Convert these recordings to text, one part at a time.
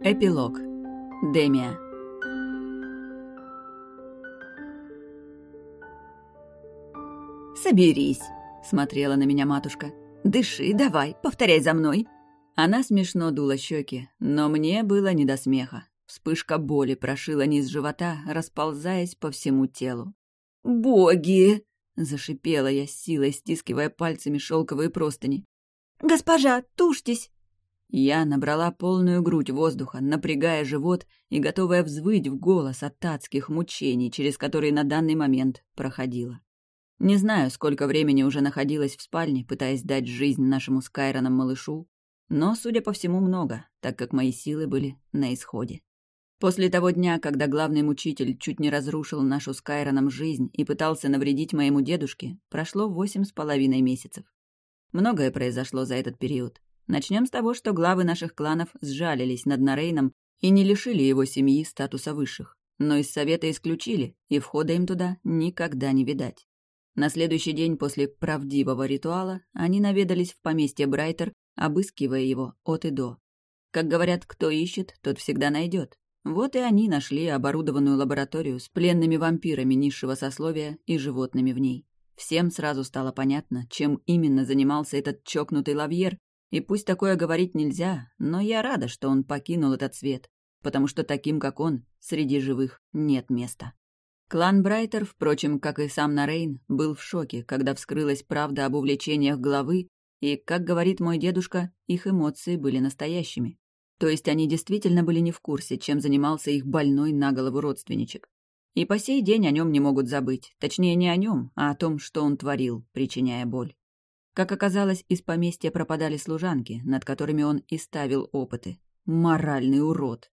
Эпилог. Демия. «Соберись», — смотрела на меня матушка. «Дыши, давай, повторяй за мной». Она смешно дула щеки, но мне было не до смеха. Вспышка боли прошила низ живота, расползаясь по всему телу. «Боги!» — зашипела я силой, стискивая пальцами шелковые простыни. «Госпожа, тушьтесь!» Я набрала полную грудь воздуха, напрягая живот и готовая взвыть в голос от адских мучений, через которые на данный момент проходила. Не знаю, сколько времени уже находилась в спальне, пытаясь дать жизнь нашему Скайроном малышу, но, судя по всему, много, так как мои силы были на исходе. После того дня, когда главный мучитель чуть не разрушил нашу с Кайроном жизнь и пытался навредить моему дедушке, прошло восемь с половиной месяцев. Многое произошло за этот период. Начнем с того, что главы наших кланов сжалились над Нарейном и не лишили его семьи статуса высших, но из совета исключили, и входа им туда никогда не видать. На следующий день после правдивого ритуала они наведались в поместье Брайтер, обыскивая его от и до. Как говорят, кто ищет, тот всегда найдет. Вот и они нашли оборудованную лабораторию с пленными вампирами низшего сословия и животными в ней. Всем сразу стало понятно, чем именно занимался этот чокнутый лавьер, и пусть такое говорить нельзя, но я рада, что он покинул этот свет, потому что таким, как он, среди живых нет места. Клан Брайтер, впрочем, как и сам Нарейн, был в шоке, когда вскрылась правда об увлечениях главы, и, как говорит мой дедушка, их эмоции были настоящими. То есть они действительно были не в курсе, чем занимался их больной на голову родственничек. И по сей день о нем не могут забыть, точнее не о нем, а о том, что он творил, причиняя боль. Как оказалось, из поместья пропадали служанки, над которыми он и ставил опыты. Моральный урод.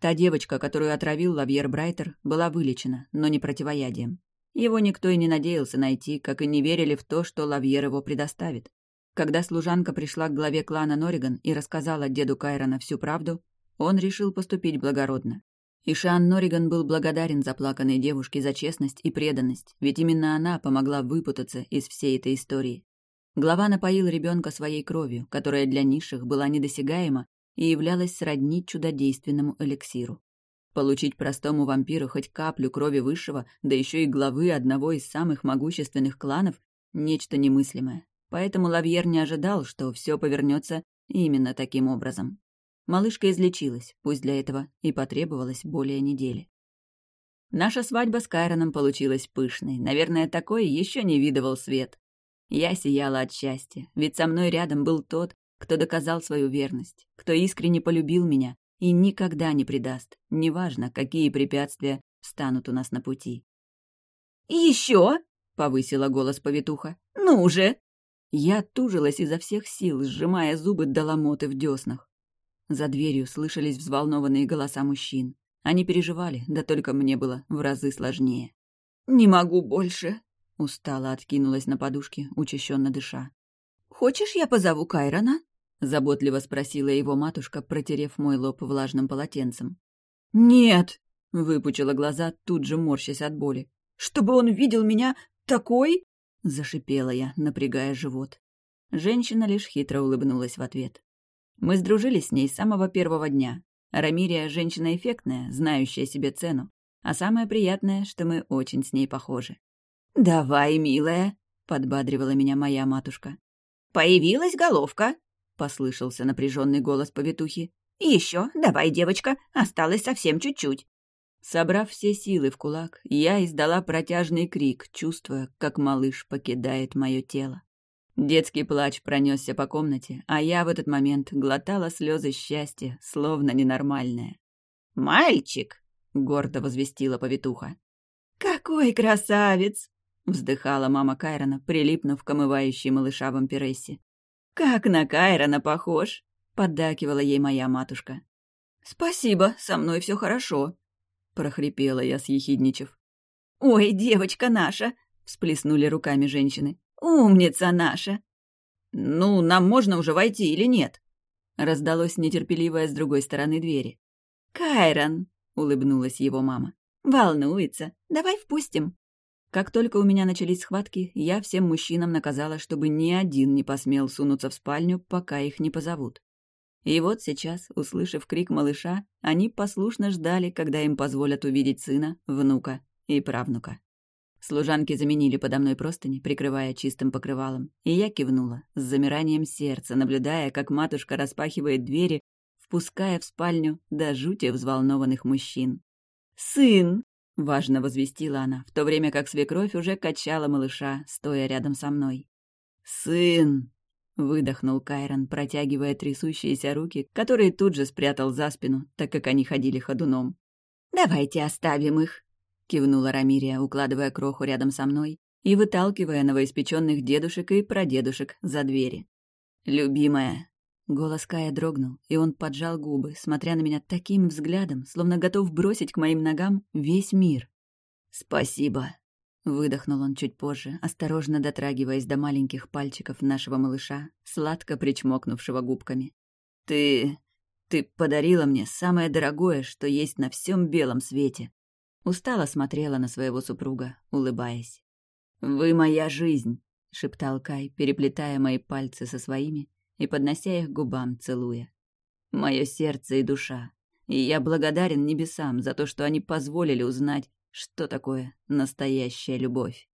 Та девочка, которую отравил Лавьер Брайтер, была вылечена, но не противоядием. Его никто и не надеялся найти, как и не верили в то, что Лавьер его предоставит. Когда служанка пришла к главе клана Нориган и рассказала деду Кайрона всю правду, он решил поступить благородно. И Шан Нориган был благодарен заплаканной девушке за честность и преданность, ведь именно она помогла выпутаться из всей этой истории. Глава напоил ребенка своей кровью, которая для низших была недосягаема и являлась сродни чудодейственному эликсиру. Получить простому вампиру хоть каплю крови высшего, да еще и главы одного из самых могущественных кланов – нечто немыслимое. Поэтому Лавьер не ожидал, что все повернется именно таким образом. Малышка излечилась, пусть для этого и потребовалось более недели. Наша свадьба с Кайроном получилась пышной. Наверное, такой еще не видывал свет. Я сияла от счастья, ведь со мной рядом был тот, кто доказал свою верность, кто искренне полюбил меня и никогда не предаст, неважно, какие препятствия встанут у нас на пути. «Еще?» — повысила голос повитуха. «Ну же!» Я тужилась изо всех сил, сжимая зубы до ломоты в деснах. За дверью слышались взволнованные голоса мужчин. Они переживали, да только мне было в разы сложнее. «Не могу больше», Устало откинулась на подушке, учащенно дыша. «Хочешь, я позову Кайрона?» — заботливо спросила его матушка, протерев мой лоб влажным полотенцем. «Нет!» — выпучила глаза, тут же морщась от боли. «Чтобы он видел меня такой?» — зашипела я, напрягая живот. Женщина лишь хитро улыбнулась в ответ. Мы сдружились с ней с самого первого дня. Рамирия — женщина эффектная, знающая себе цену. А самое приятное, что мы очень с ней похожи. «Давай, милая», — подбадривала меня моя матушка. «Появилась головка», — послышался напряженный голос повитухи. «Еще, давай, девочка, осталось совсем чуть-чуть». Собрав все силы в кулак, я издала протяжный крик, чувствуя, как малыш покидает мое тело. Детский плач пронесся по комнате, а я в этот момент глотала слезы счастья, словно ненормальная. «Мальчик!» — гордо возвестила повитуха. «Какой красавец!» — вздыхала мама Кайрона, прилипнув к омывающей малыша вампирессе. «Как на Кайрона похож!» — поддакивала ей моя матушка. «Спасибо, со мной все хорошо», — прохрипела я, съехидничав. «Ой, девочка наша!» — всплеснули руками женщины. «Умница наша!» «Ну, нам можно уже войти или нет?» — раздалось нетерпеливое с другой стороны двери. «Кайрон!» — улыбнулась его мама. «Волнуется. Давай впустим». Как только у меня начались схватки, я всем мужчинам наказала, чтобы ни один не посмел сунуться в спальню, пока их не позовут. И вот сейчас, услышав крик малыша, они послушно ждали, когда им позволят увидеть сына, внука и правнука. Служанки заменили подо мной простыни, прикрывая чистым покрывалом, и я кивнула, с замиранием сердца, наблюдая, как матушка распахивает двери, впуская в спальню до жути взволнованных мужчин. «Сын!» — важно возвестила она, в то время как свекровь уже качала малыша, стоя рядом со мной. «Сын!» — выдохнул Кайрон, протягивая трясущиеся руки, которые тут же спрятал за спину, так как они ходили ходуном. «Давайте оставим их!» кивнула Рамирия, укладывая кроху рядом со мной и выталкивая новоиспеченных дедушек и прадедушек за двери. «Любимая!» Голос Кая дрогнул, и он поджал губы, смотря на меня таким взглядом, словно готов бросить к моим ногам весь мир. «Спасибо!» — выдохнул он чуть позже, осторожно дотрагиваясь до маленьких пальчиков нашего малыша, сладко причмокнувшего губками. «Ты... ты подарила мне самое дорогое, что есть на всем белом свете. Устало смотрела на своего супруга, улыбаясь. «Вы моя жизнь!» — шептал Кай, переплетая мои пальцы со своими и поднося их к губам, целуя. «Мое сердце и душа. И я благодарен небесам за то, что они позволили узнать, что такое настоящая любовь.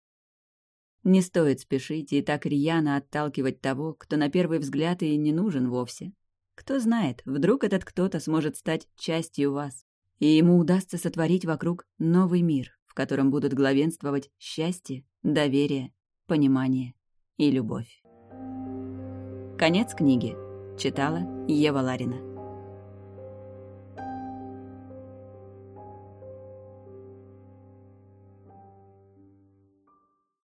Не стоит спешить и так рьяно отталкивать того, кто на первый взгляд и не нужен вовсе. Кто знает, вдруг этот кто-то сможет стать частью вас, и ему удастся сотворить вокруг новый мир, в котором будут главенствовать счастье, доверие, понимание и любовь. Конец книги. Читала Ева Ларина.